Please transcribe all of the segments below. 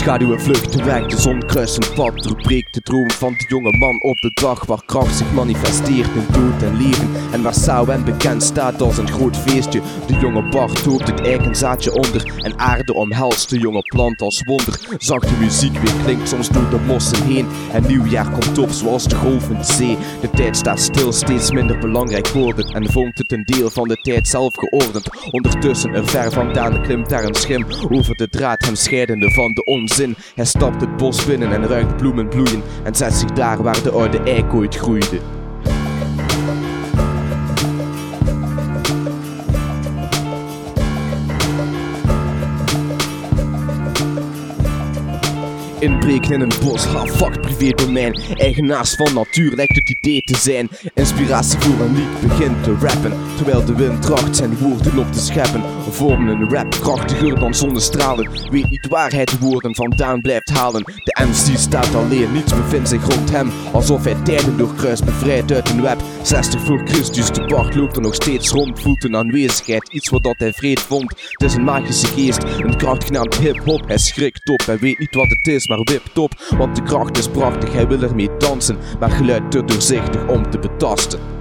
Schaduwen vluchten weg, de zon kruist een pad. Doorbreekt de droom van de jonge man op de dag waar kracht zich manifesteert in dood en leven. En waar zou en bekend staat als een groot feestje. De jonge Bart toopt het eikenzaadje onder en aarde omhelst de jonge plant als wonder. Zachte muziek weer klinkt soms door de mossen heen. En nieuwjaar komt op zoals de golvende zee. De tijd staat stil, steeds minder belangrijk wordt En vormt het een deel van de tijd zelf geordend. Ondertussen er ver vandaan klimt daar een schim over de draad hem scheidende van de onzin. Hij stapt het bos binnen en ruikt bloemen bloeien en zet zich daar waar de oude eik ooit groeide. Inbreken in een bos, ha fuck privé-domein. Eigenaars van natuur lijkt het idee te zijn. Inspiratie voor een lied begint te rappen. Terwijl de wind tracht zijn woorden op te scheppen. Vormen een rap krachtiger dan zonnestralen. Weet niet waar hij de woorden vandaan blijft halen. De MC staat alleen, niets bevindt zich rond hem. Alsof hij tijden doorkruist, bevrijd uit een web. 60 voor Christus, de Bart loopt er nog steeds rond. Voelt een aanwezigheid, iets wat dat hij vreed vond. Het is een magische geest, een kracht genaamd hip-hop. Hij schrikt op, hij weet niet wat het is, maar wipt op. Want de kracht is prachtig, hij wil ermee dansen. Maar geluid te doorzichtig om te betasten.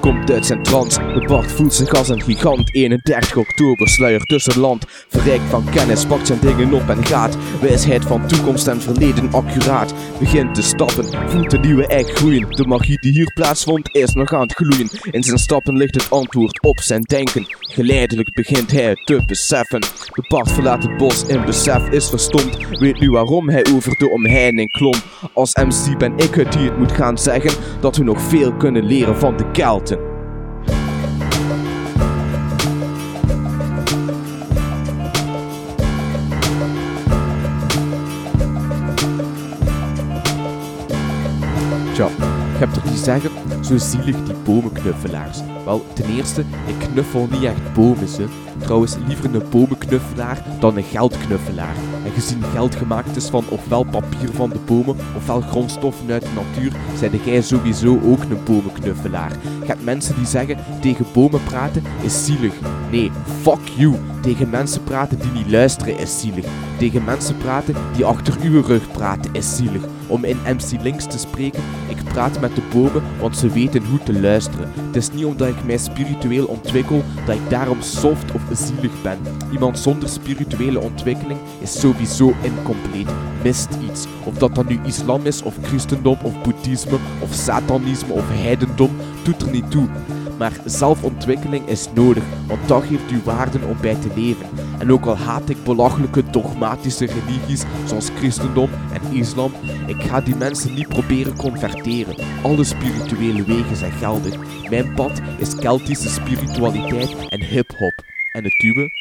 Komt uit zijn trance. De Bart voelt zich als een gigant. 31 oktober sluier tussen land. Verrijkt van kennis, pakt zijn dingen op en gaat. Wijsheid van toekomst en verleden accuraat. Begint te stappen, voelt de nieuwe eik groeien. De magie die hier plaatsvond is nog aan het gloeien. In zijn stappen ligt het antwoord op zijn denken. Geleidelijk begint hij het te beseffen. De Bart verlaat het bos in besef, is verstomd. Weet nu waarom hij over de omheining klom. Als MC ben ik het die het moet gaan zeggen dat we nog veel kunnen leren van de Kelten. Tja, ik heb toch niet zeggen, zo zielig die bomenknuffelaars. Wel, ten eerste, ik knuffel niet echt bomen, ze. Trouwens, liever een bomenknuffelaar dan een geldknuffelaar. En gezien geld gemaakt is van ofwel papier van de bomen, ofwel grondstoffen uit de natuur, zijde jij sowieso ook een bomenknuffelaar. Je hebt mensen die zeggen, tegen bomen praten is zielig. Nee, fuck you. Tegen mensen praten die niet luisteren is zielig. Tegen mensen praten die achter uw rug praten is zielig. Om in MC Links te spreken, ik praat met de bomen, want ze weten hoe te luisteren. Het is niet omdat ik mij spiritueel ontwikkel dat ik daarom soft of zielig ben. Iemand zonder spirituele ontwikkeling is sowieso incompleet, mist iets. Of dat dan nu islam is, of christendom, of boeddhisme, of satanisme, of heidendom, doet er niet toe. Maar zelfontwikkeling is nodig, want dat geeft u waarden om bij te leven. En ook al haat ik belachelijke dogmatische religies zoals christendom en islam, ik ga die mensen niet proberen converteren. Alle spirituele wegen zijn geldig. Mijn pad is Keltische spiritualiteit en hip-hop. En het uwe?